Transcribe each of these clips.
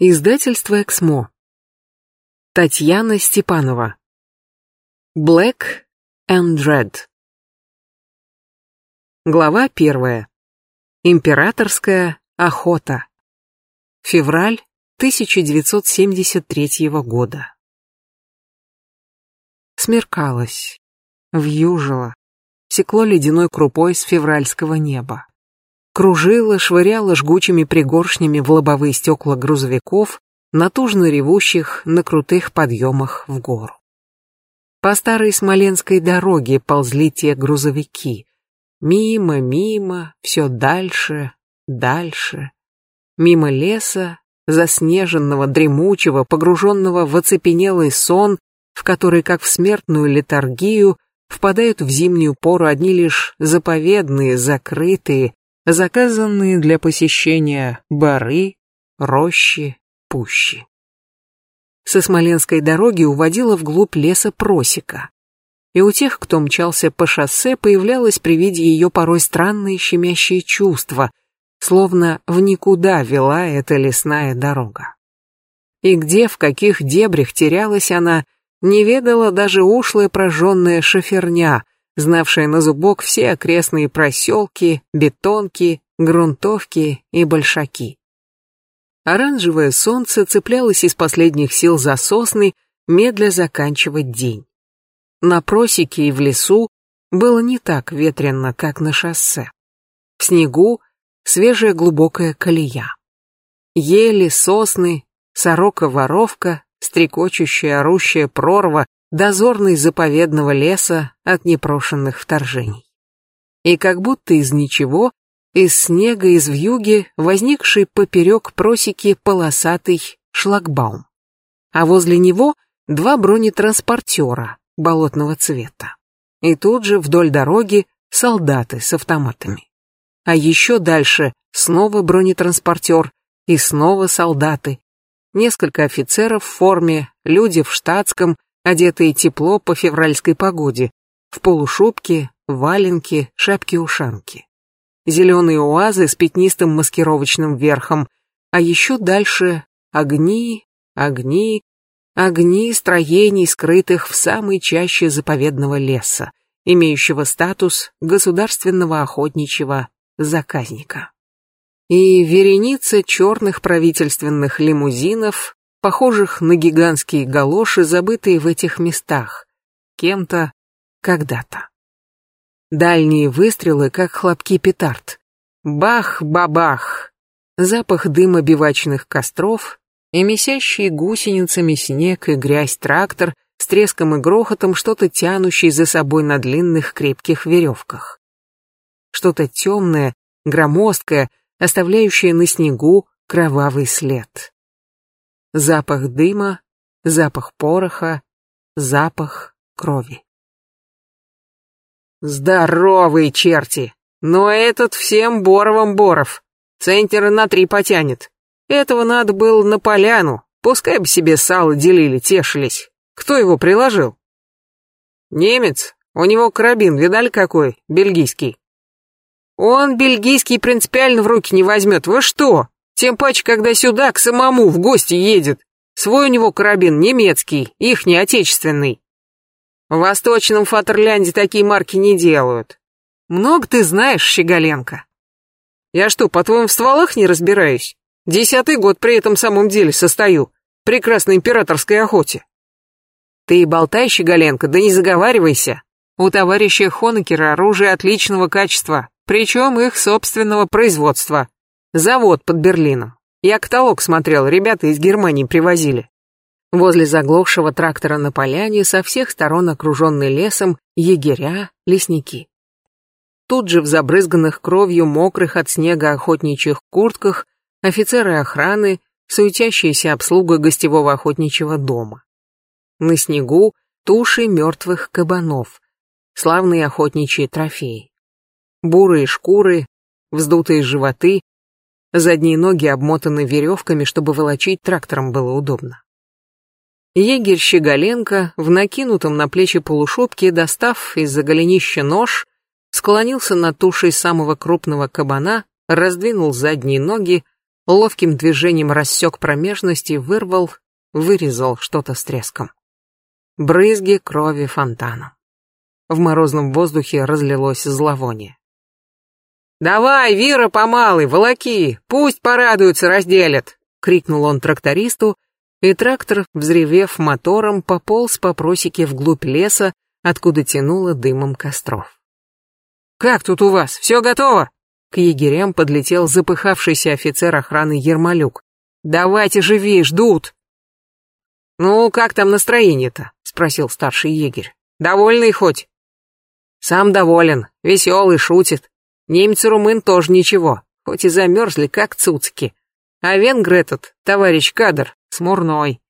Издательство «Эксмо». Татьяна Степанова. Black and Red. Глава первая. Императорская охота. Февраль 1973 года. Смеркалось, вьюжило, секло ледяной крупой с февральского неба кружила, швыряла жгучими пригоршнями в лобовые стекла грузовиков, натужно ревущих на крутых подъемах в гору. По старой Смоленской дороге ползли те грузовики. Мимо, мимо, все дальше, дальше. Мимо леса, заснеженного, дремучего, погруженного в оцепенелый сон, в который, как в смертную летаргию, впадают в зимнюю пору одни лишь заповедные, закрытые, заказанные для посещения бары, рощи, пущи. Со Смоленской дороги уводила вглубь леса просека, и у тех, кто мчался по шоссе, появлялось при виде ее порой странное щемящее чувство, словно в никуда вела эта лесная дорога. И где, в каких дебрях терялась она, не ведала даже ушлая прожженная шоферня, знавшая на зубок все окрестные проселки, бетонки, грунтовки и большаки. Оранжевое солнце цеплялось из последних сил за сосны, медля заканчивать день. На просеке и в лесу было не так ветрено, как на шоссе. В снегу свежая глубокая колея. Ели, сосны, сорока-воровка, стрекочущая орущая прорва дозорный заповедного леса от непрошенных вторжений. И как будто из ничего, из снега, из вьюги, возникший поперек просеки полосатый шлагбаум. А возле него два бронетранспортера болотного цвета. И тут же вдоль дороги солдаты с автоматами. А еще дальше снова бронетранспортер и снова солдаты. Несколько офицеров в форме, люди в штатском, одетые тепло по февральской погоде, в полушубке, валенке, шапке-ушанке. Зеленые уазы с пятнистым маскировочным верхом, а еще дальше огни, огни, огни строений, скрытых в самой чаще заповедного леса, имеющего статус государственного охотничьего заказника. И вереница черных правительственных лимузинов похожих на гигантские галоши, забытые в этих местах, кем-то, когда-то. Дальние выстрелы, как хлопки петард. Бах-бабах! Запах дыма бивачных костров и месящие гусеницами снег и грязь трактор с треском и грохотом что-то тянущий за собой на длинных крепких веревках. Что-то темное, громоздкое, оставляющее на снегу кровавый след. Запах дыма, запах пороха, запах крови. Здоровые черти! Но этот всем боровом боров. Центнера на три потянет. Этого надо было на поляну. Пускай бы себе сало делили, тешились. Кто его приложил? Немец. У него карабин, видали какой? Бельгийский. Он бельгийский принципиально в руки не возьмет. Вы что? Тем паче, когда сюда к самому в гости едет. Свой у него карабин немецкий, их не отечественный. В Восточном Фатерлянде такие марки не делают. Много ты знаешь, Щеголенко. Я что, по-твоему, в стволах не разбираюсь? Десятый год при этом самом деле состою. Прекрасной императорской охоте. Ты болтай, Щеголенко, да не заговаривайся. У товарища Хонекера оружие отличного качества, причем их собственного производства. Завод под Берлином. Я каталог смотрел, ребята из Германии привозили. Возле заглохшего трактора на поляне, со всех сторон окруженный лесом, егеря, лесники. Тут же в забрызганных кровью мокрых от снега охотничьих куртках офицеры охраны, суетящаяся обслуга гостевого охотничьего дома. На снегу туши мертвых кабанов, славные охотничьи трофеи. Бурые шкуры, вздутые животы, Задние ноги обмотаны веревками, чтобы волочить трактором было удобно. Егерь Щеголенко, в накинутом на плечи полушубке, достав из-за голенища нож, склонился над тушей самого крупного кабана, раздвинул задние ноги, ловким движением рассек промежность и вырвал, вырезал что-то с треском. Брызги крови фонтаном. В морозном воздухе разлилось зловоние. «Давай, Вира, помалый, волоки, пусть порадуются, разделят!» — крикнул он трактористу, и трактор, взревев мотором, пополз по просеке вглубь леса, откуда тянуло дымом костров. «Как тут у вас? Все готово?» К егерям подлетел запыхавшийся офицер охраны Ермолюк. «Давайте живее, ждут!» «Ну, как там настроение-то?» — спросил старший егерь. «Довольный хоть?» «Сам доволен, веселый, шутит. Немец-румын тоже ничего, хоть и замерзли, как цуцки. А венгр этот, товарищ кадр, смурной.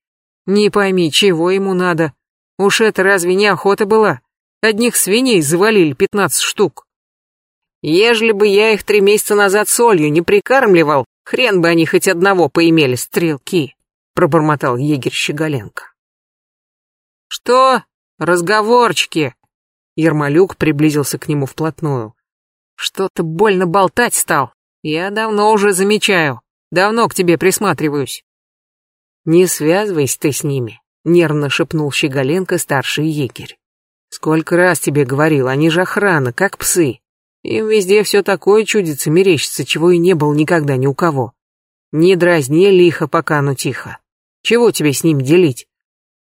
Не пойми, чего ему надо. Уж это разве не охота была? Одних свиней завалили пятнадцать штук. Ежели бы я их три месяца назад солью не прикармливал, хрен бы они хоть одного поимели, стрелки, пробормотал егерь Щеголенко. Что? Разговорчики. Ермолюк приблизился к нему вплотную. Что-то больно болтать стал. Я давно уже замечаю. Давно к тебе присматриваюсь. Не связывайся ты с ними, нервно шепнул Щеголенко старший егерь. Сколько раз тебе говорил, они же охрана, как псы. Им везде все такое чудится, мерещится, чего и не было никогда ни у кого. Не дразни лихо, пока оно тихо. Чего тебе с ним делить?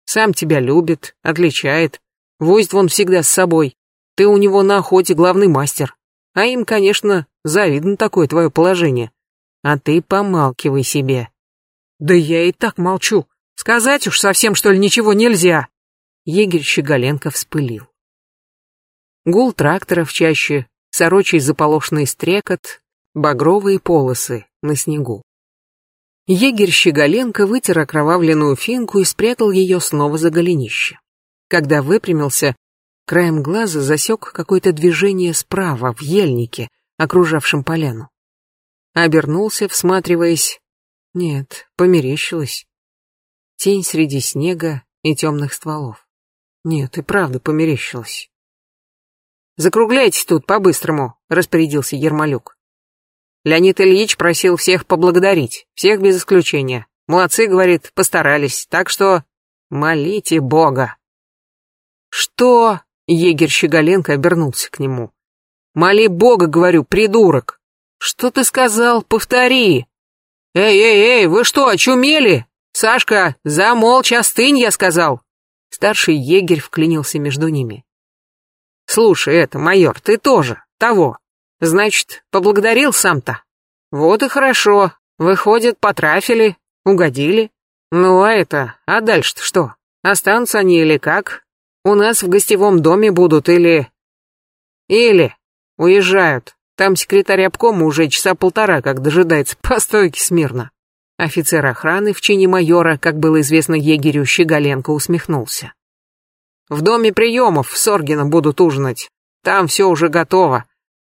Сам тебя любит, отличает. Возит вон всегда с собой. Ты у него на охоте главный мастер. А им, конечно, завидно такое твое положение. А ты помалкивай себе. Да я и так молчу. Сказать уж совсем, что ли, ничего нельзя. Егерь Щеголенко вспылил. Гул тракторов чаще сорочий заполошный стрекот, багровые полосы на снегу. Егерь Щеголенко вытер окровавленную финку и спрятал ее снова за голенище. Когда выпрямился, краем глаза засек какое-то движение справа, в ельнике, окружавшем поляну. Обернулся, всматриваясь. Нет, померещилось. Тень среди снега и темных стволов. Нет, и правда померещилось. Закругляйтесь тут по-быстрому, распорядился Ермолюк. Леонид Ильич просил всех поблагодарить, всех без исключения. Молодцы, говорит, постарались, так что молите Бога. Что? Егерь Щеголенко обернулся к нему. Моли Бога, говорю, придурок. Что ты сказал? Повтори. Эй, эй, эй, вы что, очумели? Сашка, замолчь, остынь, я сказал. Старший егерь вклинился между ними. Слушай, это, майор, ты тоже, того. Значит, поблагодарил сам-то? Вот и хорошо. Выходит, потрафили, угодили. Ну а это, а дальше-то что? Останутся они или как? У нас в гостевом доме будут или... Или уезжают. Там секретарь обкома уже часа полтора как дожидается по стойке смирно. Офицер охраны в чине майора, как было известно егерю, Щеголенко усмехнулся. В доме приемов в Соргино будут ужинать. Там все уже готово.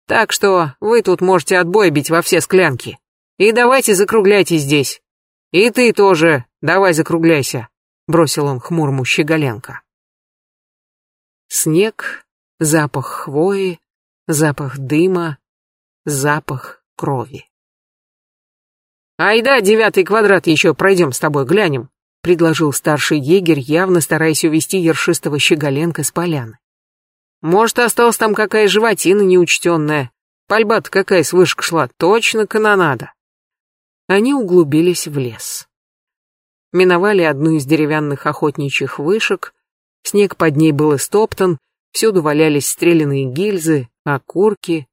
Так что вы тут можете отбой бить во все склянки. И давайте закругляйтесь здесь. И ты тоже, давай закругляйся, бросил он хмурому Щеголенко. Снег, запах хвои, запах дыма, запах крови. «Айда, девятый квадрат еще пройдем с тобой, глянем», — предложил старший егерь, явно стараясь увести ершистого щеголенка с поляны. «Может, осталась там какая животина неучтенная. Пальба-то какая с вышек шла, точно канонада». Они углубились в лес. Миновали одну из деревянных охотничьих вышек, снег под ней был истоптан, всюду валялись стрелянные гильзы, окурки.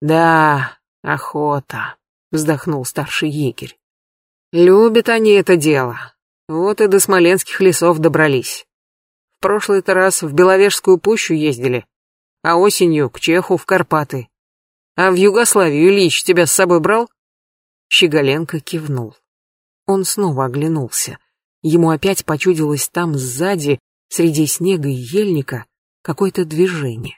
«Да, охота», — вздохнул старший егерь. «Любят они это дело. Вот и до смоленских лесов добрались. В прошлый-то раз в Беловежскую пущу ездили, а осенью к Чеху в Карпаты. А в Югославию Ильич тебя с собой брал? Щеголенко кивнул. Он снова оглянулся. Ему опять почудилось там сзади, среди снега и ельника, какое-то движение.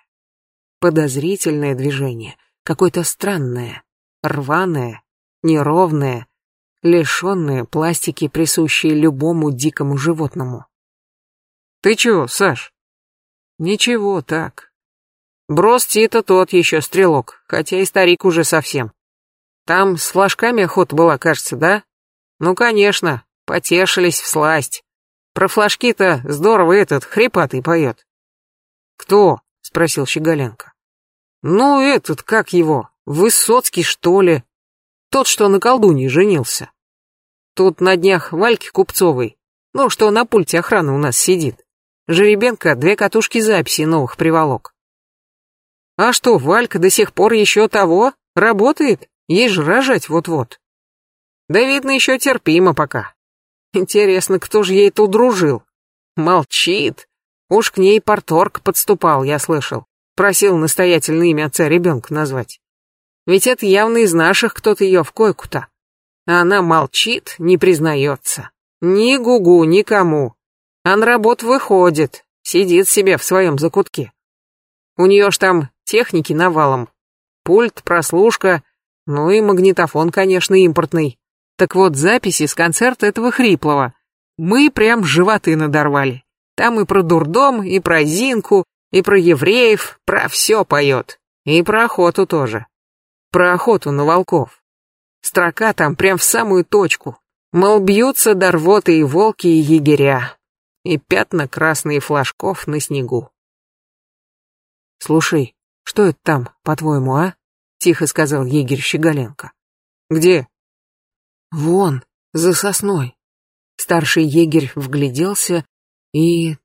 Подозрительное движение, какое-то странное, рваное, неровное, лишенные пластики, присущие любому дикому животному. «Ты чего, Саш?» «Ничего, так. Брос Тита тот еще стрелок, хотя и старик уже совсем. Там с флажками охота была, кажется, да? Ну, конечно, потешились в сласть. Про флажки-то здорово этот хрипатый поет. Кто? Спросил Щеголенко. Ну, этот, как его, Высоцкий, что ли? Тот, что на колдуне женился. Тут на днях Вальки Купцовой, ну, что на пульте охраны у нас сидит. Жеребенко две катушки записи новых приволок. А что, Валька до сих пор еще того? Работает? Ей же рожать вот-вот. Да видно, еще терпимо пока. Интересно, кто же ей тут дружил? Молчит. Уж к ней порторг подступал, я слышал. Просил настоятельно имя отца ребенка назвать. Ведь это явно из наших кто-то ее в койку-то. А она молчит, не признается. Ни гугу, никому. А на работу выходит, сидит себе в своем закутке. У нее ж там техники навалом. Пульт, прослушка, ну и магнитофон, конечно, импортный. Так вот, записи с концерта этого Хриплого. Мы прям животы надорвали. Там и про дурдом, и про Зинку, и про евреев, про все поет. И про охоту тоже. Про охоту на волков. Строка там прям в самую точку. Мол, бьются дорвоты и волки, и егеря. И пятна красные флажков на снегу. «Слушай, что это там, по-твоему, а?» — тихо сказал егерь Щеголенко. «Где?» «Вон, за сосной». Старший егерь вгляделся, и...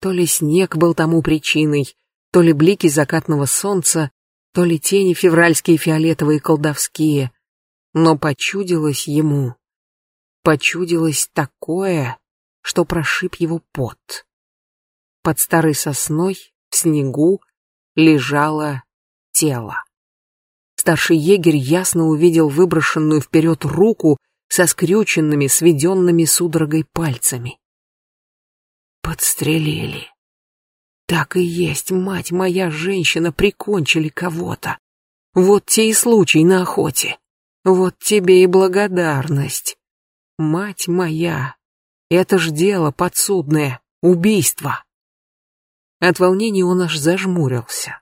То ли снег был тому причиной, то ли блики закатного солнца, то ли тени февральские фиолетовые колдовские, но почудилось ему, почудилось такое, что прошиб его пот. Под старой сосной, в снегу, лежало тело. Старший егерь ясно увидел выброшенную вперед руку со скрюченными, сведенными судорогой пальцами. Подстрелили. Так и есть, мать моя, женщина, прикончили кого-то. Вот те и случай на охоте. Вот тебе и благодарность. Мать моя, это ж дело подсудное, убийство. От волнения он аж зажмурился.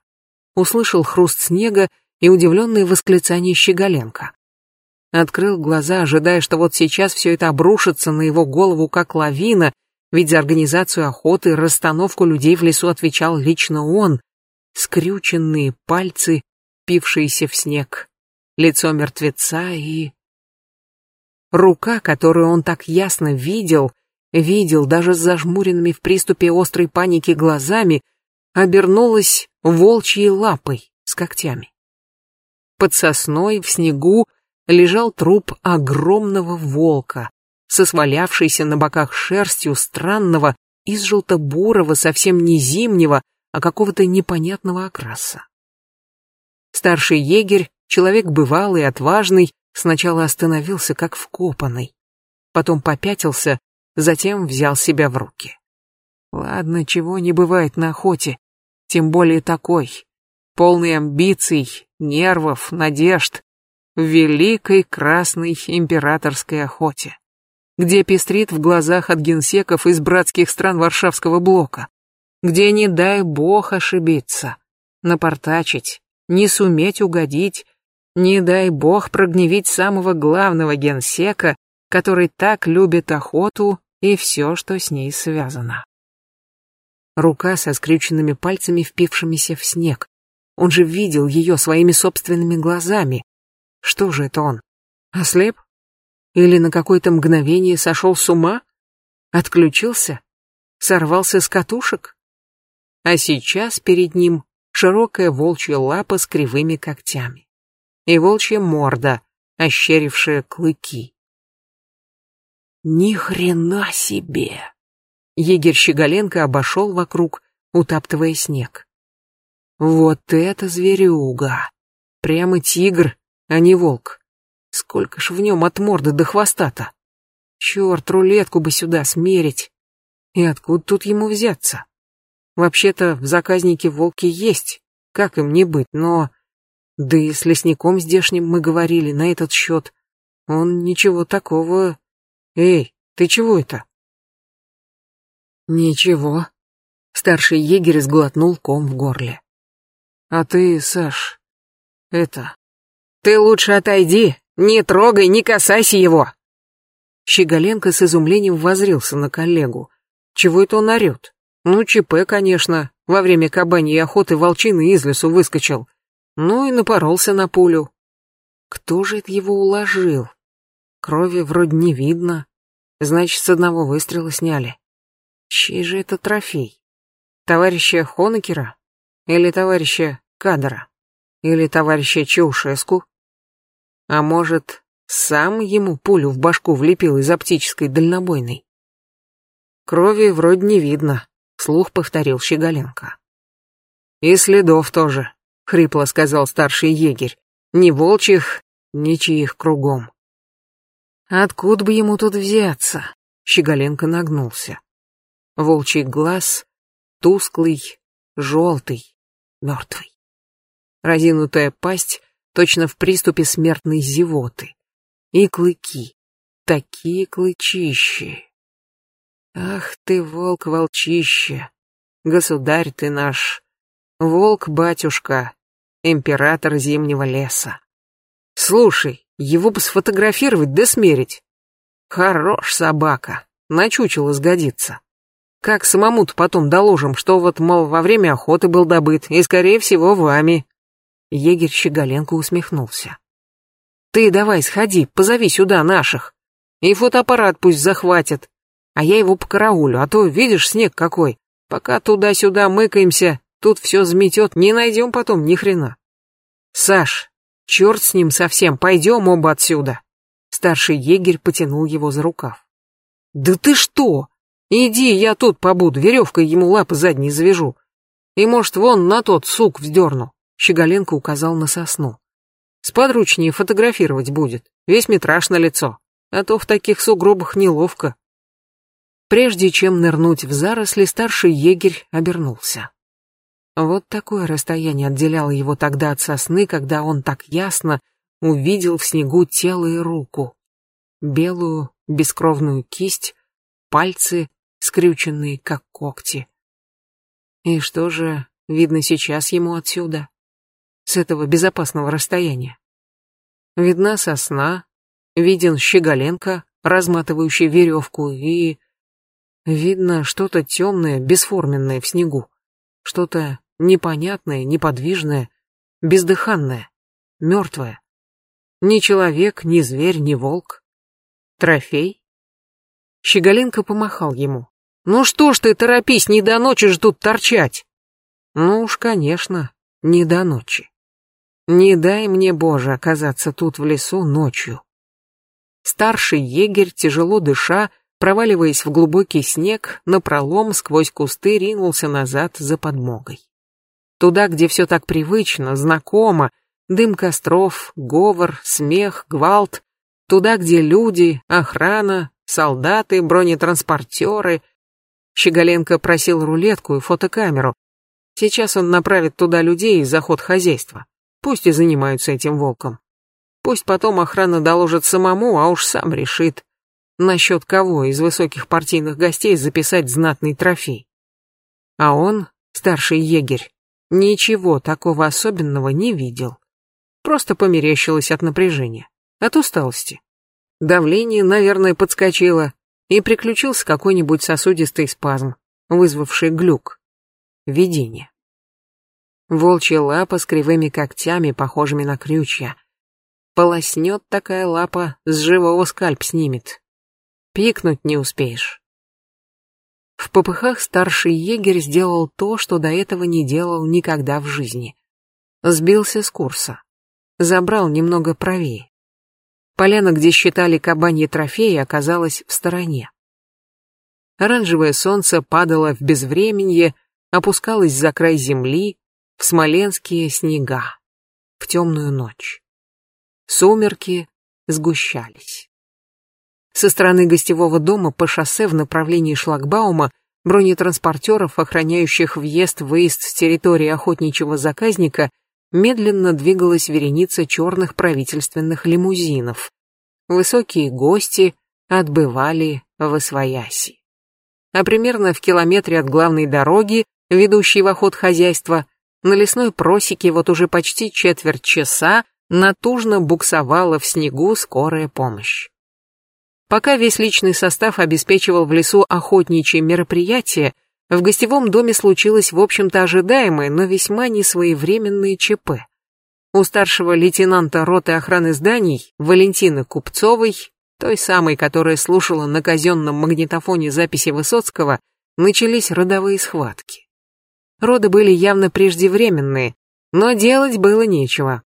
Услышал хруст снега и удивленное восклицание Щеголенко. Открыл глаза, ожидая, что вот сейчас все это обрушится на его голову как лавина, ведь за организацию охоты и расстановку людей в лесу отвечал лично он. Скрюченные пальцы, пившиеся в снег, лицо мертвеца и... Рука, которую он так ясно видел, видел даже с зажмуренными в приступе острой паники глазами, обернулась волчьей лапой с когтями. Под сосной в снегу лежал труп огромного волка, со свалявшейся на боках шерстью странного, из желто-бурого, совсем не зимнего, а какого-то непонятного окраса. Старший егерь, человек бывалый, отважный, сначала остановился как вкопанный, потом попятился, затем взял себя в руки. Ладно, чего не бывает на охоте, тем более такой, полный амбиций, нервов, надежд, в великой красной императорской охоте, где пестрит в глазах от генсеков из братских стран Варшавского блока, где не дай бог ошибиться, напортачить, не суметь угодить, не дай бог прогневить самого главного генсека, который так любит охоту и все, что с ней связано. Рука со скрюченными пальцами, впившимися в снег. Он же видел ее своими собственными глазами. Что же это он? Ослеп? Или на какое-то мгновение сошел с ума? Отключился? Сорвался с катушек? А сейчас перед ним широкая волчья лапа с кривыми когтями. И волчья морда, ощерившая клыки. Ни хрена себе! Егерь Щеголенко обошел вокруг, утаптывая снег. Вот это зверюга! Прямо тигр, а не волк. Сколько ж в нем от морды до хвоста-то? Черт, рулетку бы сюда смерить. И откуда тут ему взяться? Вообще-то в заказнике волки есть, как им не быть, но... Да и с лесником здешним мы говорили на этот счет. Он ничего такого... Эй, ты чего это? Ничего. Старший егерь сглотнул ком в горле. А ты, Саш, это... Ты лучше отойди, не трогай, не касайся его. Щеголенко с изумлением возрился на коллегу. Чего это он орет? Ну, ЧП, конечно. Во время кабаньей охоты волчины из лесу выскочил. Ну и напоролся на пулю. Кто же это его уложил? Крови вроде не видно. Значит, с одного выстрела сняли. Чей же это трофей? Товарища Хонекера? Или товарища Кадра? Или товарища Чаушеску? А может, сам ему пулю в башку влепил из оптической дальнобойной? Крови вроде не видно, слух повторил Щеголенко. И следов тоже, хрипло сказал старший егерь. Ни волчьих, ни чьих кругом. Откуда бы ему тут взяться? Щеголенко нагнулся. Волчий глаз, тусклый, желтый, мертвый. Разинутая пасть, точно в приступе смертной зевоты. И клыки, такие клычищи. Ах ты, волк-волчище, государь ты наш, волк-батюшка, император зимнего леса. Слушай, его бы сфотографировать да смерить. Хорош собака, на чучело сгодится. Как самому-то потом доложим, что вот, мол, во время охоты был добыт, и, скорее всего, вами. Егерь Щеголенко усмехнулся. Ты давай сходи, позови сюда наших. И фотоаппарат пусть захватят. А я его по караулю, а то, видишь, снег какой. Пока туда-сюда мыкаемся, тут все заметет, не найдем потом ни хрена. Саш, черт с ним совсем, пойдем оба отсюда. Старший егерь потянул его за рукав. Да ты что? Иди, я тут побуду, веревкой ему лапы задние завяжу. И, может, вон на тот сук вздерну. Щеголенко указал на сосну. Сподручнее фотографировать будет, весь метраж на лицо, а то в таких сугробах неловко. Прежде чем нырнуть в заросли, старший егерь обернулся. Вот такое расстояние отделяло его тогда от сосны, когда он так ясно увидел в снегу тело и руку. Белую, бескровную кисть, пальцы, скрюченные, как когти. И что же видно сейчас ему отсюда? С этого безопасного расстояния. Видна сосна, виден Щеголенко, разматывающий веревку, и... Видно что-то темное, бесформенное в снегу. Что-то непонятное, неподвижное, бездыханное, мертвое. Ни человек, ни зверь, ни волк. Трофей? Щеголенко помахал ему. «Ну что ж ты, торопись, не до ночи ж тут торчать!» «Ну уж, конечно, не до ночи. Не дай мне, Боже, оказаться тут в лесу ночью». Старший егерь, тяжело дыша, проваливаясь в глубокий снег, напролом сквозь кусты ринулся назад за подмогой. Туда, где все так привычно, знакомо, дым костров, говор, смех, гвалт, туда, где люди, охрана, солдаты, бронетранспортеры. Щеголенко просил рулетку и фотокамеру. Сейчас он направит туда людей из заход хозяйства. Пусть и занимаются этим волком. Пусть потом охрана доложит самому, а уж сам решит, насчет кого из высоких партийных гостей записать знатный трофей. А он, старший егерь, ничего такого особенного не видел. Просто померещилось от напряжения, от усталости. Давление, наверное, подскочило, и приключился какой-нибудь сосудистый спазм, вызвавший глюк. Видение. Волчья лапа с кривыми когтями, похожими на крючья. Полоснет такая лапа, с живого скальп снимет. Пикнуть не успеешь. В попыхах старший егерь сделал то, что до этого не делал никогда в жизни. Сбился с курса. Забрал немного правее. Поляна, где считали кабаньи трофеи, оказалась в стороне. Оранжевое солнце падало в безвременье, опускалось за край земли, в смоленские снега, в темную ночь. Сумерки сгущались. Со стороны гостевого дома по шоссе в направлении шлагбаума бронетранспортеров, охраняющих въезд-выезд с территории охотничьего заказника, медленно двигалась вереница черных правительственных лимузинов. Высокие гости отбывали в Освояси. А примерно в километре от главной дороги, ведущей в охот хозяйства, на лесной просеке вот уже почти четверть часа натужно буксовала в снегу скорая помощь. Пока весь личный состав обеспечивал в лесу охотничьи мероприятия, в гостевом доме случилось, в общем-то, ожидаемое, но весьма несвоевременное ЧП. У старшего лейтенанта роты охраны зданий Валентины Купцовой, той самой, которая слушала на казенном магнитофоне записи Высоцкого, начались родовые схватки. Роды были явно преждевременные, но делать было нечего.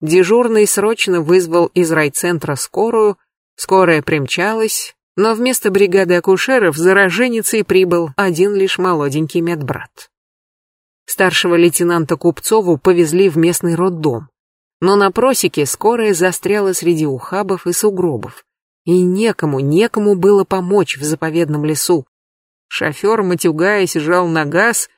Дежурный срочно вызвал из райцентра скорую, скорая примчалась, но вместо бригады акушеров за роженицей прибыл один лишь молоденький медбрат. Старшего лейтенанта Купцову повезли в местный роддом, но на просеке скорая застряла среди ухабов и сугробов, и некому, некому было помочь в заповедном лесу. Шофер, матюгаясь, жал на газ,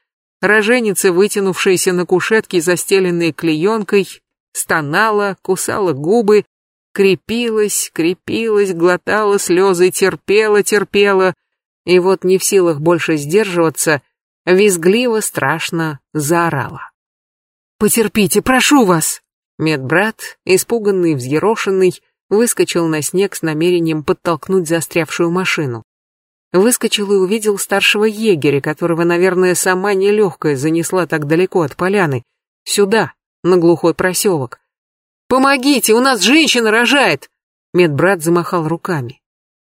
роженица, вытянувшаяся на кушетке, застеленной клеенкой, стонала, кусала губы, крепилась, крепилась, глотала слезы, терпела, терпела, и вот не в силах больше сдерживаться, визгливо, страшно заорала. «Потерпите, прошу вас!» Медбрат, испуганный, взъерошенный, выскочил на снег с намерением подтолкнуть застрявшую машину. Выскочил и увидел старшего егеря, которого, наверное, сама нелегкая занесла так далеко от поляны, сюда, на глухой проселок. «Помогите, у нас женщина рожает!» Медбрат замахал руками.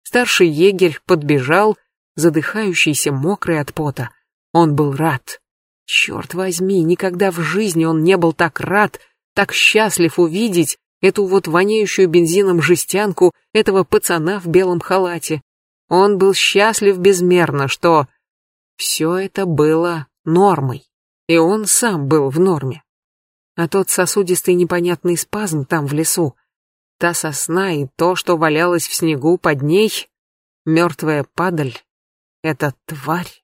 Старший егерь подбежал, задыхающийся, мокрый от пота. Он был рад. Черт возьми, никогда в жизни он не был так рад, так счастлив увидеть эту вот воняющую бензином жестянку, этого пацана в белом халате. Он был счастлив безмерно, что все это было нормой, и он сам был в норме. А тот сосудистый непонятный спазм там в лесу, та сосна и то, что валялось в снегу под ней, мертвая падаль, эта тварь.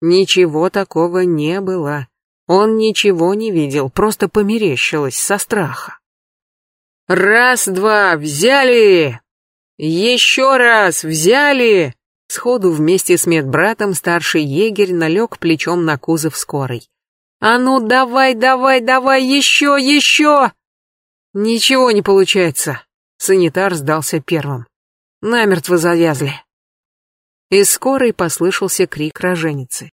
Ничего такого не было. Он ничего не видел, просто померещилось со страха. «Раз-два, взяли!» «Еще раз! Взяли!» Сходу вместе с медбратом старший егерь налег плечом на кузов скорой. «А ну давай, давай, давай, еще, еще!» «Ничего не получается!» Санитар сдался первым. Намертво завязли. Из скорой послышался крик роженицы.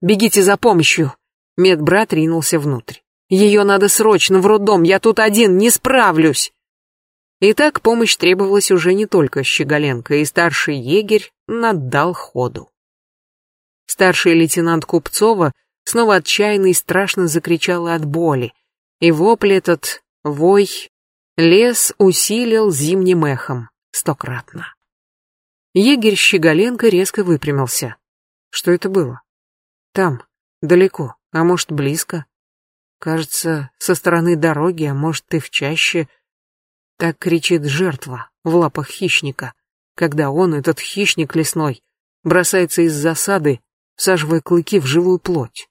«Бегите за помощью!» Медбрат ринулся внутрь. «Ее надо срочно в роддом, я тут один, не справлюсь!» Итак, помощь требовалась уже не только Щеголенко, и старший егерь наддал ходу. Старший лейтенант Купцова снова отчаянно и страшно закричала от боли, и вопль этот, вой, лес усилил зимним эхом стократно. Егерь Щеголенко резко выпрямился. Что это было? Там, далеко, а может близко. Кажется, со стороны дороги, а может и в чаще, так кричит жертва в лапах хищника, когда он, этот хищник лесной, бросается из засады, всаживая клыки в живую плоть.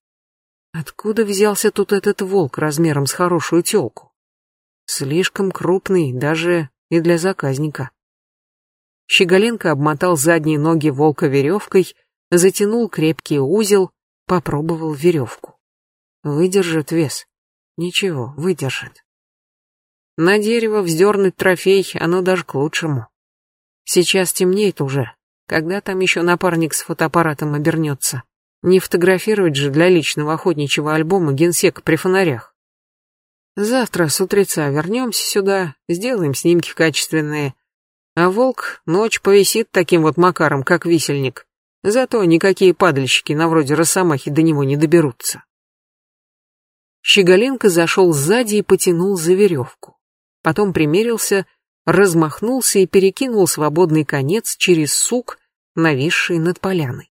Откуда взялся тут этот волк размером с хорошую телку? Слишком крупный даже и для заказника. Щеголенко обмотал задние ноги волка веревкой, затянул крепкий узел, попробовал веревку. Выдержит вес. Ничего, выдержит. На дерево вздернуть трофей, оно даже к лучшему. Сейчас темнеет уже. Когда там еще напарник с фотоаппаратом обернется? Не фотографировать же для личного охотничьего альбома генсек при фонарях. Завтра с утреца вернемся сюда, сделаем снимки качественные. А волк ночь повисит таким вот макаром, как висельник. Зато никакие падальщики на вроде росомахи до него не доберутся. Щеголенко зашел сзади и потянул за веревку потом примерился, размахнулся и перекинул свободный конец через сук, нависший над поляной.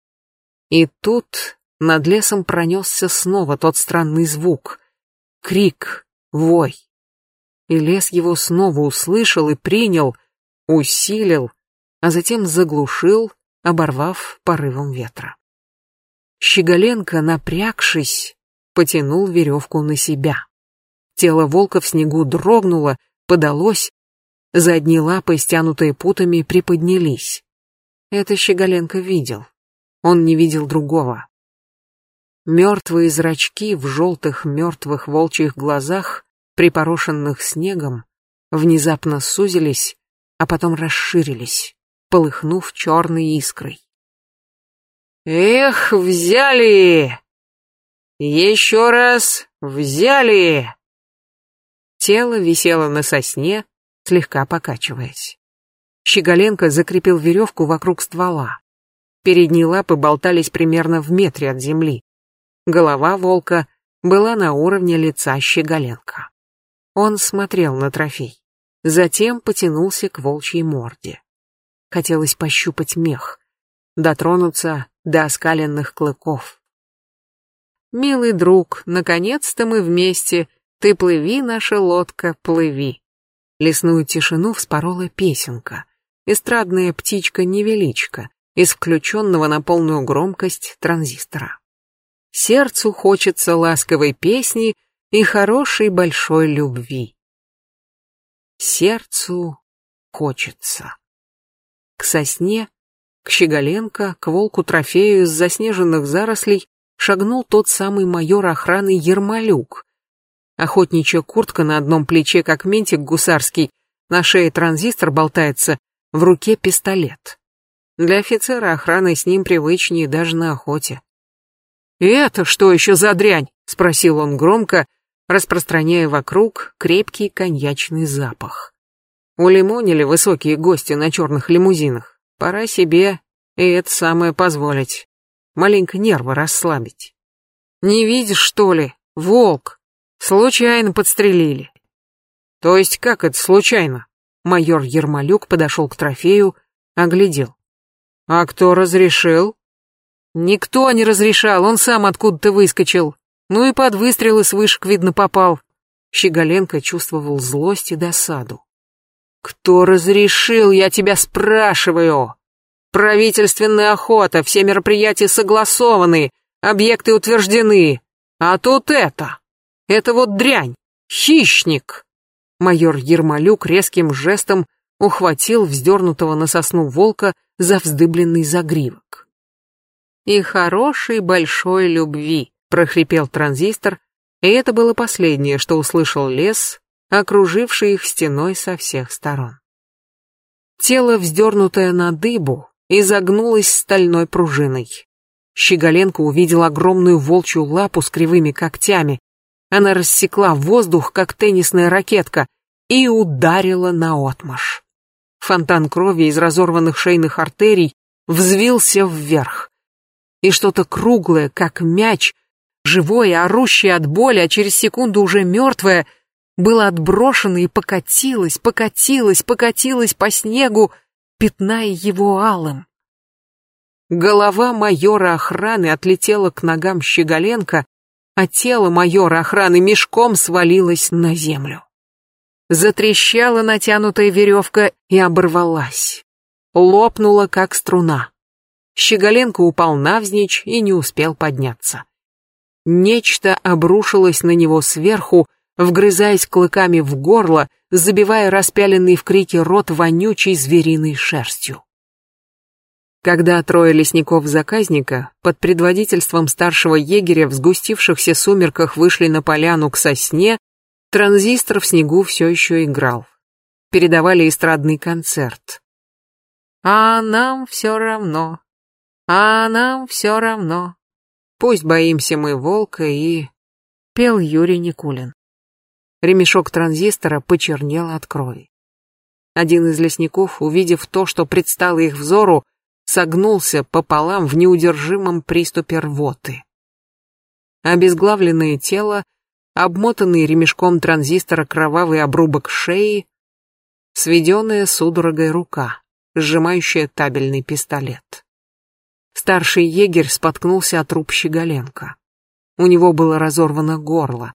И тут над лесом пронесся снова тот странный звук. Крик, вой. И лес его снова услышал и принял, усилил, а затем заглушил, оборвав порывом ветра. Щеголенко, напрягшись, потянул веревку на себя. Тело волка в снегу дрогнуло, подалось, задние лапы, стянутые путами, приподнялись. Это Щеголенко видел. Он не видел другого. Мертвые зрачки в желтых мертвых волчьих глазах припорошенных снегом, внезапно сузились, а потом расширились, полыхнув черной искрой. «Эх, взяли! Еще раз взяли!» Тело висело на сосне, слегка покачиваясь. Щеголенко закрепил веревку вокруг ствола. Передние лапы болтались примерно в метре от земли. Голова волка была на уровне лица Щеголенко. Он смотрел на трофей. Затем потянулся к волчьей морде. Хотелось пощупать мех, дотронуться до оскаленных клыков. «Милый друг, наконец-то мы вместе. Ты плыви, наша лодка, плыви». Лесную тишину вспорола песенка. Эстрадная птичка-невеличка из включенного на полную громкость транзистора. Сердцу хочется ласковой песни и хорошей большой любви. Сердцу хочется. К сосне, к Щеголенко, к волку-трофею из заснеженных зарослей шагнул тот самый майор охраны Ермолюк. Охотничья куртка на одном плече, как ментик гусарский, на шее транзистор болтается, в руке пистолет. Для офицера охраны с ним привычнее даже на охоте. «Это что еще за дрянь?» — спросил он громко, распространяя вокруг крепкий коньячный запах. Улимонили высокие гости на черных лимузинах. Пора себе и это самое позволить. Маленько нервы расслабить. Не видишь, что ли? Волк. Случайно подстрелили. То есть как это случайно? Майор Ермолюк подошел к трофею, оглядел. А кто разрешил? Никто не разрешал, он сам откуда-то выскочил. Ну и под выстрелы с вышек, видно, попал. Щеголенко чувствовал злость и досаду. «Кто разрешил, я тебя спрашиваю? Правительственная охота, все мероприятия согласованы, объекты утверждены. А тут это, это вот дрянь, хищник!» Майор Ермолюк резким жестом ухватил вздернутого на сосну волка за вздыбленный загривок. «И хорошей большой любви», — прохрипел транзистор, и это было последнее, что услышал лес, окруживший их стеной со всех сторон. Тело, вздернутое на дыбу, изогнулось стальной пружиной. Щеголенко увидел огромную волчью лапу с кривыми когтями, она рассекла воздух, как теннисная ракетка, и ударила наотмашь. Фонтан крови из разорванных шейных артерий взвился вверх. И что-то круглое, как мяч, живое, орущее от боли, а через секунду уже мертвое, было отброшено и покатилось, покатилось, покатилось по снегу, пятная его алым. Голова майора охраны отлетела к ногам Щеголенко, а тело майора охраны мешком свалилось на землю. Затрещала натянутая веревка и оборвалась. Лопнула, как струна. Щеголенко упал навзничь и не успел подняться. Нечто обрушилось на него сверху, вгрызаясь клыками в горло, забивая распяленный в крике рот вонючей звериной шерстью. Когда трое лесников-заказника под предводительством старшего егеря в сгустившихся сумерках вышли на поляну к сосне, транзистор в снегу все еще играл. Передавали эстрадный концерт. «А нам все равно, а нам все равно. Пусть боимся мы волка и...» Пел Юрий Никулин. Ремешок транзистора почернел от крови. Один из лесников, увидев то, что предстало их взору, согнулся пополам в неудержимом приступе рвоты. Обезглавленное тело, обмотанный ремешком транзистора кровавый обрубок шеи, сведенная судорогой рука, сжимающая табельный пистолет. Старший егерь споткнулся от труп Щеголенко. У него было разорвано горло.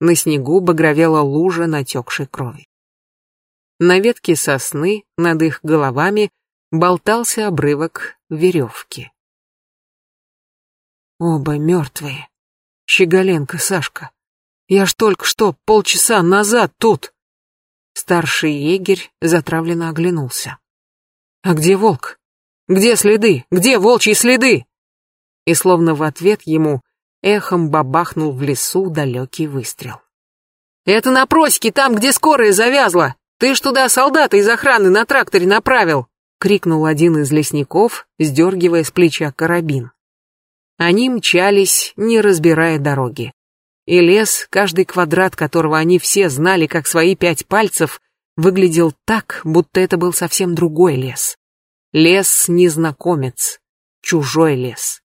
На снегу багровела лужа натекшей крови. На ветке сосны над их головами болтался обрывок веревки. Оба мертвые. Щеголенко, Сашка. Я ж только что полчаса назад тут. Старший егерь затравленно оглянулся. А где волк? Где следы? Где волчьи следы? И словно в ответ ему эхом бабахнул в лесу далекий выстрел. Это на просеке, там, где скорая завязла! Ты ж туда солдата из охраны на тракторе направил!» — крикнул один из лесников, сдергивая с плеча карабин. Они мчались, не разбирая дороги. И лес, каждый квадрат которого они все знали как свои пять пальцев, выглядел так, будто это был совсем другой лес. Лес-незнакомец, чужой лес.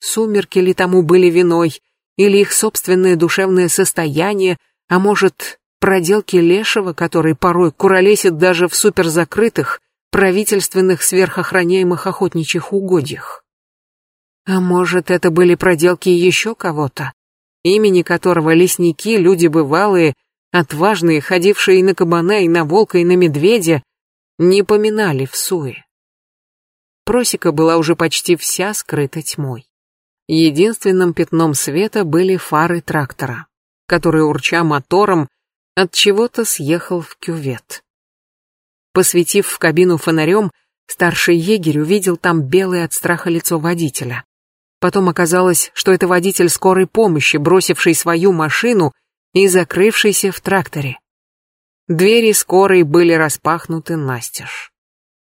Сумерки ли тому были виной, или их собственное душевное состояние, а может, проделки лешего, который порой куролесит даже в суперзакрытых, правительственных сверхохраняемых охотничьих угодьях. А может, это были проделки еще кого-то, имени которого лесники, люди бывалые, отважные, ходившие и на кабана, и на волка, и на медведя, не поминали в суе. Просека была уже почти вся скрыта тьмой. Единственным пятном света были фары трактора, который, урча мотором, от чего-то съехал в кювет. Посветив в кабину фонарем, старший егерь увидел там белое от страха лицо водителя. Потом оказалось, что это водитель скорой помощи, бросивший свою машину и закрывшийся в тракторе. Двери скорой были распахнуты настежь.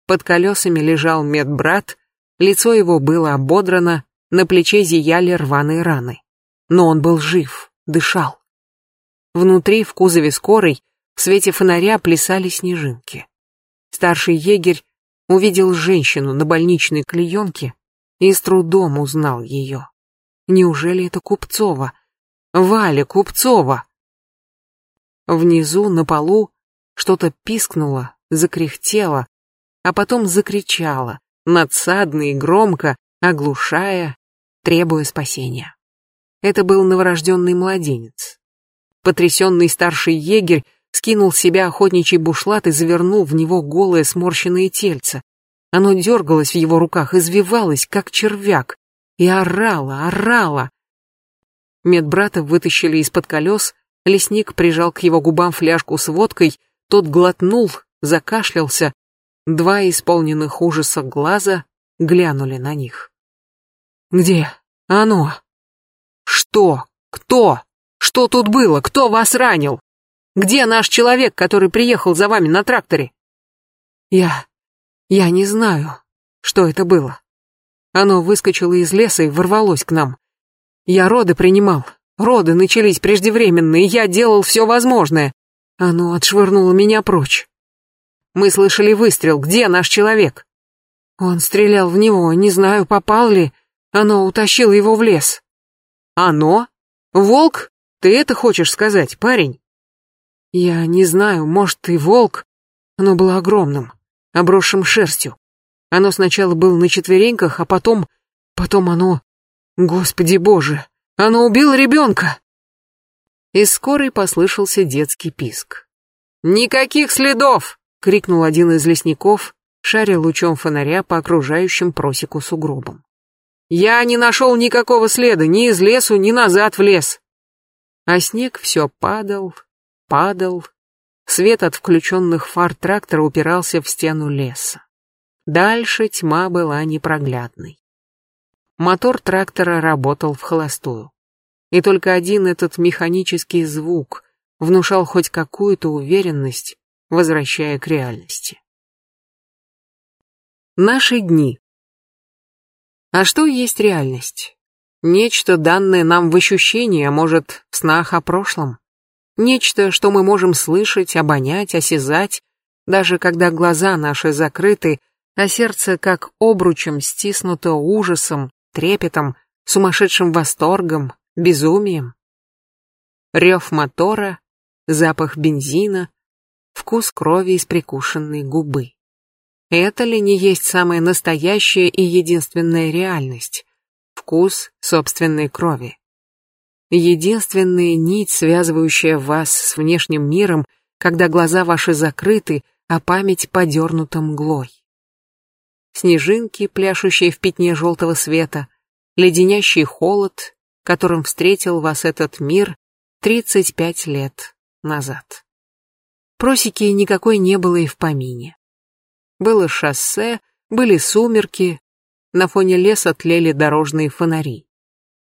Под колесами лежал медбрат, лицо его было ободрано, на плече зияли рваные раны. Но он был жив, дышал. Внутри, в кузове скорой, в свете фонаря плясали снежинки. Старший егерь увидел женщину на больничной клеенке и с трудом узнал ее. Неужели это Купцова? Валя Купцова! Внизу, на полу, что-то пискнуло, закряхтело, а потом закричало, надсадно и громко, оглушая, требуя спасения. Это был новорожденный младенец. Потрясенный старший егерь скинул с себя охотничий бушлат и завернул в него голое сморщенное тельце. Оно дергалось в его руках, извивалось, как червяк, и орало, орало. Медбрата вытащили из-под колес, лесник прижал к его губам фляжку с водкой, тот глотнул, закашлялся, два исполненных ужаса глаза глянули на них. «Где оно?» «Что? Кто? Что тут было? Кто вас ранил?» Где наш человек, который приехал за вами на тракторе? Я... я не знаю, что это было. Оно выскочило из леса и ворвалось к нам. Я роды принимал. Роды начались преждевременно, и я делал все возможное. Оно отшвырнуло меня прочь. Мы слышали выстрел. Где наш человек? Он стрелял в него, не знаю, попал ли. Оно утащило его в лес. Оно? Волк? Ты это хочешь сказать, парень? Я не знаю, может, и волк. Оно было огромным, обросшим шерстью. Оно сначала было на четвереньках, а потом... Потом оно... Господи боже, оно убило ребенка! Из скорой послышался детский писк. «Никаких следов!» — крикнул один из лесников, шаря лучом фонаря по окружающим просеку сугробам. «Я не нашел никакого следа ни из лесу, ни назад в лес!» А снег все падал, падал. Свет от включенных фар трактора упирался в стену леса. Дальше тьма была непроглядной. Мотор трактора работал в холостую. И только один этот механический звук внушал хоть какую-то уверенность, возвращая к реальности. Наши дни. А что есть реальность? Нечто, данное нам в ощущении, а может, в снах о прошлом? Нечто, что мы можем слышать, обонять, осязать, даже когда глаза наши закрыты, а сердце как обручем стиснуто ужасом, трепетом, сумасшедшим восторгом, безумием. Рев мотора, запах бензина, вкус крови из прикушенной губы. Это ли не есть самая настоящая и единственная реальность? Вкус собственной крови единственная нить, связывающая вас с внешним миром, когда глаза ваши закрыты, а память подернута мглой. Снежинки, пляшущие в пятне желтого света, леденящий холод, которым встретил вас этот мир 35 лет назад. Просеки никакой не было и в помине. Было шоссе, были сумерки, на фоне леса тлели дорожные фонари.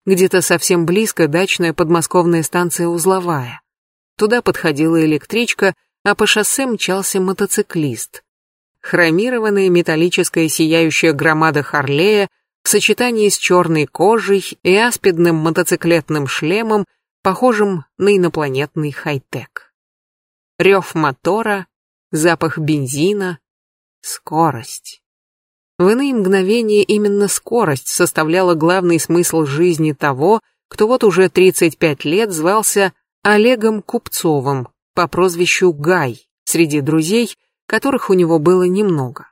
Где-то совсем близко дачная подмосковная станция Узловая. туда подходила электричка, а по шоссе мчался мотоциклист. Хромированная металлическая сияющая громада Харлея в сочетании с черной кожей и аспидным мотоциклетным шлемом, похожим на инопланетный хай-тек. Рев мотора, запах бензина, скорость. В иные мгновения именно скорость составляла главный смысл жизни того, кто вот уже 35 лет звался Олегом Купцовым по прозвищу Гай среди друзей, которых у него было немного.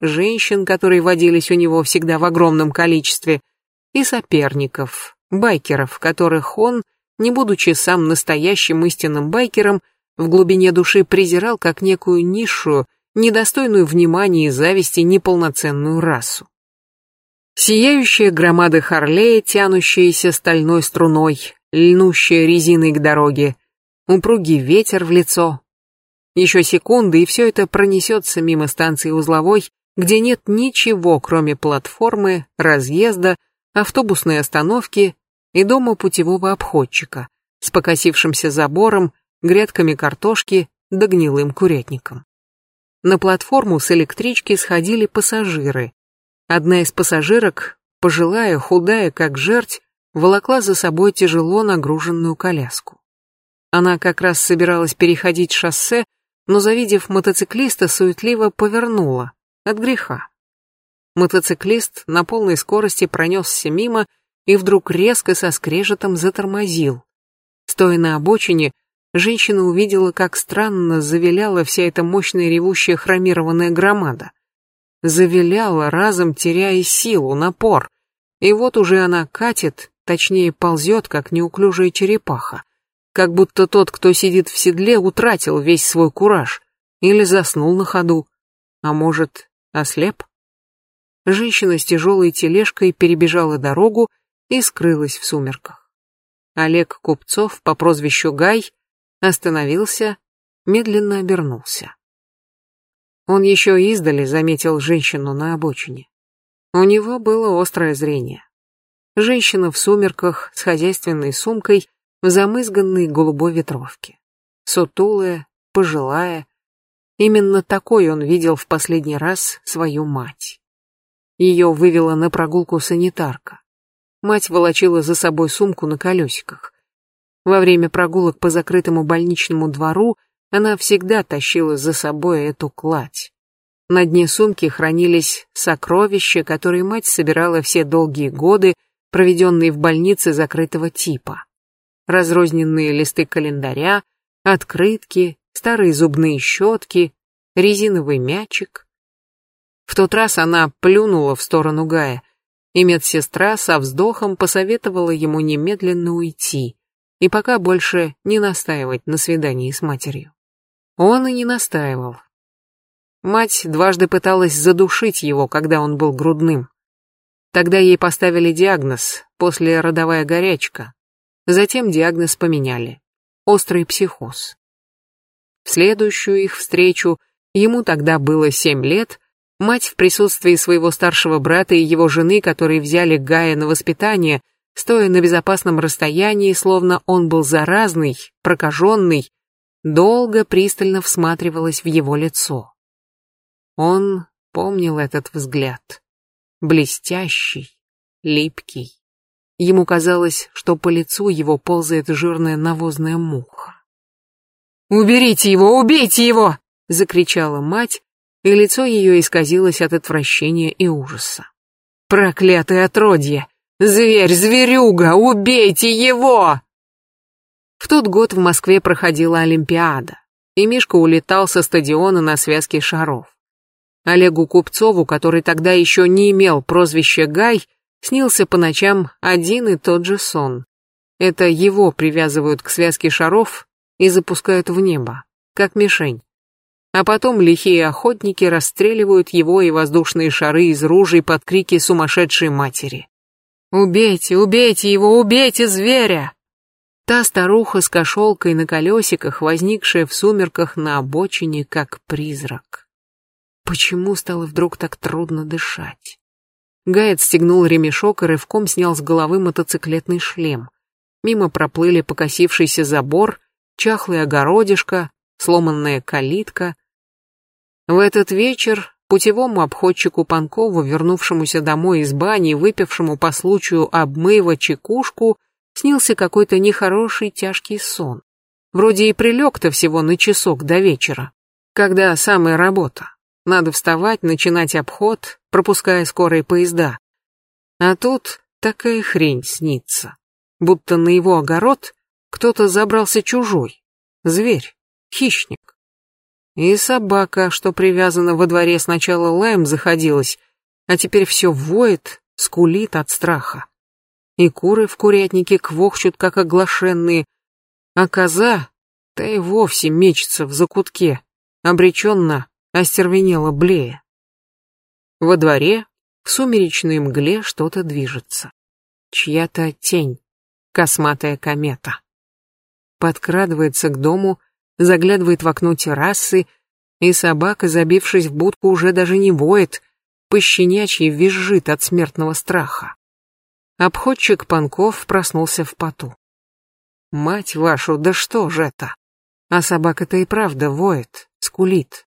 Женщин, которые водились у него всегда в огромном количестве, и соперников, байкеров, которых он, не будучи сам настоящим истинным байкером, в глубине души презирал как некую низшую, недостойную внимания и зависти неполноценную расу. Сияющая громада Харлея, тянущаяся стальной струной, льнущая резиной к дороге, упругий ветер в лицо. Еще секунды, и все это пронесется мимо станции узловой, где нет ничего, кроме платформы, разъезда, автобусной остановки и дома путевого обходчика с покосившимся забором, грядками картошки да гнилым курятником. На платформу с электрички сходили пассажиры. Одна из пассажирок, пожилая, худая, как жерть, волокла за собой тяжело нагруженную коляску. Она как раз собиралась переходить шоссе, но, завидев мотоциклиста, суетливо повернула, от греха. Мотоциклист на полной скорости пронесся мимо и вдруг резко со скрежетом затормозил. Стоя на обочине, женщина увидела, как странно завиляла вся эта мощная ревущая хромированная громада. Завиляла, разом теряя силу, напор. И вот уже она катит, точнее ползет, как неуклюжая черепаха. Как будто тот, кто сидит в седле, утратил весь свой кураж. Или заснул на ходу. А может, Ослеп? Женщина с тяжелой тележкой перебежала дорогу и скрылась в сумерках. Олег Купцов по прозвищу Гай остановился, медленно обернулся. Он еще издали заметил женщину на обочине. У него было острое зрение. Женщина в сумерках с хозяйственной сумкой в замызганной голубой ветровке. Сутулая, пожилая, Именно такой он видел в последний раз свою мать. Ее вывела на прогулку санитарка. Мать волочила за собой сумку на колесиках. Во время прогулок по закрытому больничному двору она всегда тащила за собой эту кладь. На дне сумки хранились сокровища, которые мать собирала все долгие годы, проведенные в больнице закрытого типа. Разрозненные листы календаря, открытки, старые зубные щетки, резиновый мячик. В тот раз она плюнула в сторону Гая, и медсестра со вздохом посоветовала ему немедленно уйти и пока больше не настаивать на свидании с матерью. Он и не настаивал. Мать дважды пыталась задушить его, когда он был грудным. Тогда ей поставили диагноз, после родовая горячка. Затем диагноз поменяли. Острый психоз. В следующую их встречу, ему тогда было семь лет, мать в присутствии своего старшего брата и его жены, которые взяли Гая на воспитание, стоя на безопасном расстоянии, словно он был заразный, прокаженный, долго пристально всматривалась в его лицо. Он помнил этот взгляд. Блестящий, липкий. Ему казалось, что по лицу его ползает жирная навозная муха. «Уберите его! Убейте его!» — закричала мать, и лицо ее исказилось от отвращения и ужаса. «Проклятое отродье! Зверь, зверюга! Убейте его!» В тот год в Москве проходила Олимпиада, и Мишка улетал со стадиона на связке шаров. Олегу Купцову, который тогда еще не имел прозвища Гай, снился по ночам один и тот же сон. Это его привязывают к связке шаров и запускают в небо, как мишень. А потом лихие охотники расстреливают его и воздушные шары из ружей под крики сумасшедшей матери. «Убейте, убейте его, убейте зверя!» Та старуха с кошелкой на колесиках, возникшая в сумерках на обочине, как призрак. Почему стало вдруг так трудно дышать? Гай отстегнул ремешок и рывком снял с головы мотоциклетный шлем. Мимо проплыли покосившийся забор чахлый огородишко, сломанная калитка. В этот вечер путевому обходчику Панкову, вернувшемуся домой из бани, выпившему по случаю обмыва чекушку, снился какой-то нехороший тяжкий сон. Вроде и прилег-то всего на часок до вечера, когда самая работа. Надо вставать, начинать обход, пропуская скорые поезда. А тут такая хрень снится, будто на его огород кто-то забрался чужой, зверь, хищник. И собака, что привязана во дворе, сначала лаем заходилась, а теперь все воет, скулит от страха. И куры в курятнике квохчут, как оглашенные, а коза, та и вовсе мечется в закутке, обреченно остервенела блея. Во дворе, в сумеречной мгле что-то движется. Чья-то тень, косматая комета. Подкрадывается к дому, заглядывает в окно террасы, и собака, забившись в будку, уже даже не воет, пощенячьи визжит от смертного страха. Обходчик Панков проснулся в поту. Мать вашу, да что же это? А собака-то и правда воет, скулит.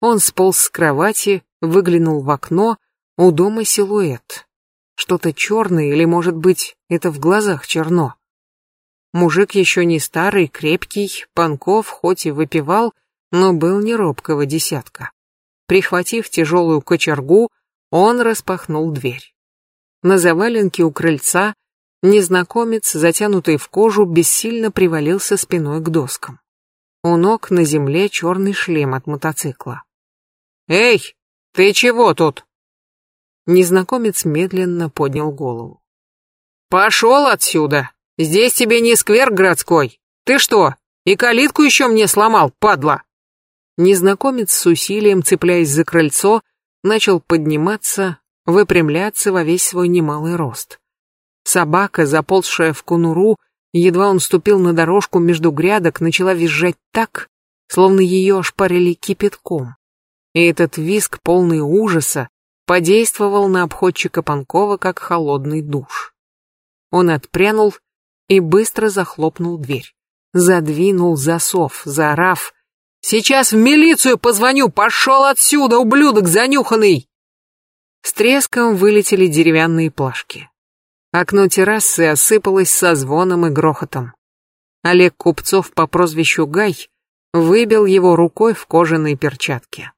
Он сполз с кровати, выглянул в окно, у дома силуэт. Что-то черное или, может быть, это в глазах черно. Мужик еще не старый, крепкий, Панков хоть и выпивал, но был не робкого десятка. Прихватив тяжелую кочергу, он распахнул дверь. На заваленке у крыльца незнакомец, затянутый в кожу, бессильно привалился спиной к доскам. У ног на земле черный шлем от мотоцикла. «Эй, ты чего тут?» Незнакомец медленно поднял голову. «Пошел отсюда! Здесь тебе не сквер городской! Ты что, и калитку еще мне сломал, падла!» Незнакомец с усилием, цепляясь за крыльцо, начал подниматься, выпрямляться во весь свой немалый рост. Собака, заползшая в кунуру, Едва он ступил на дорожку между грядок, начала визжать так, словно ее ошпарили кипятком. И этот визг, полный ужаса, подействовал на обходчика Панкова, как холодный душ. Он отпрянул и быстро захлопнул дверь. Задвинул засов, заорав. «Сейчас в милицию позвоню! Пошел отсюда, ублюдок занюханный!» С треском вылетели деревянные плашки. Окно террасы осыпалось со звоном и грохотом. Олег Купцов по прозвищу Гай выбил его рукой в кожаной перчатке.